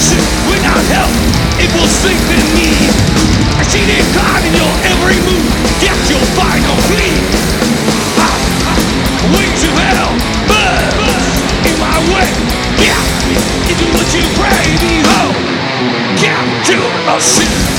destruction. Without help, it will sink me. I see the God in your every move. Get your final plea. Wings of hell burn in my way. Get into what you pray. Behold, to a sin.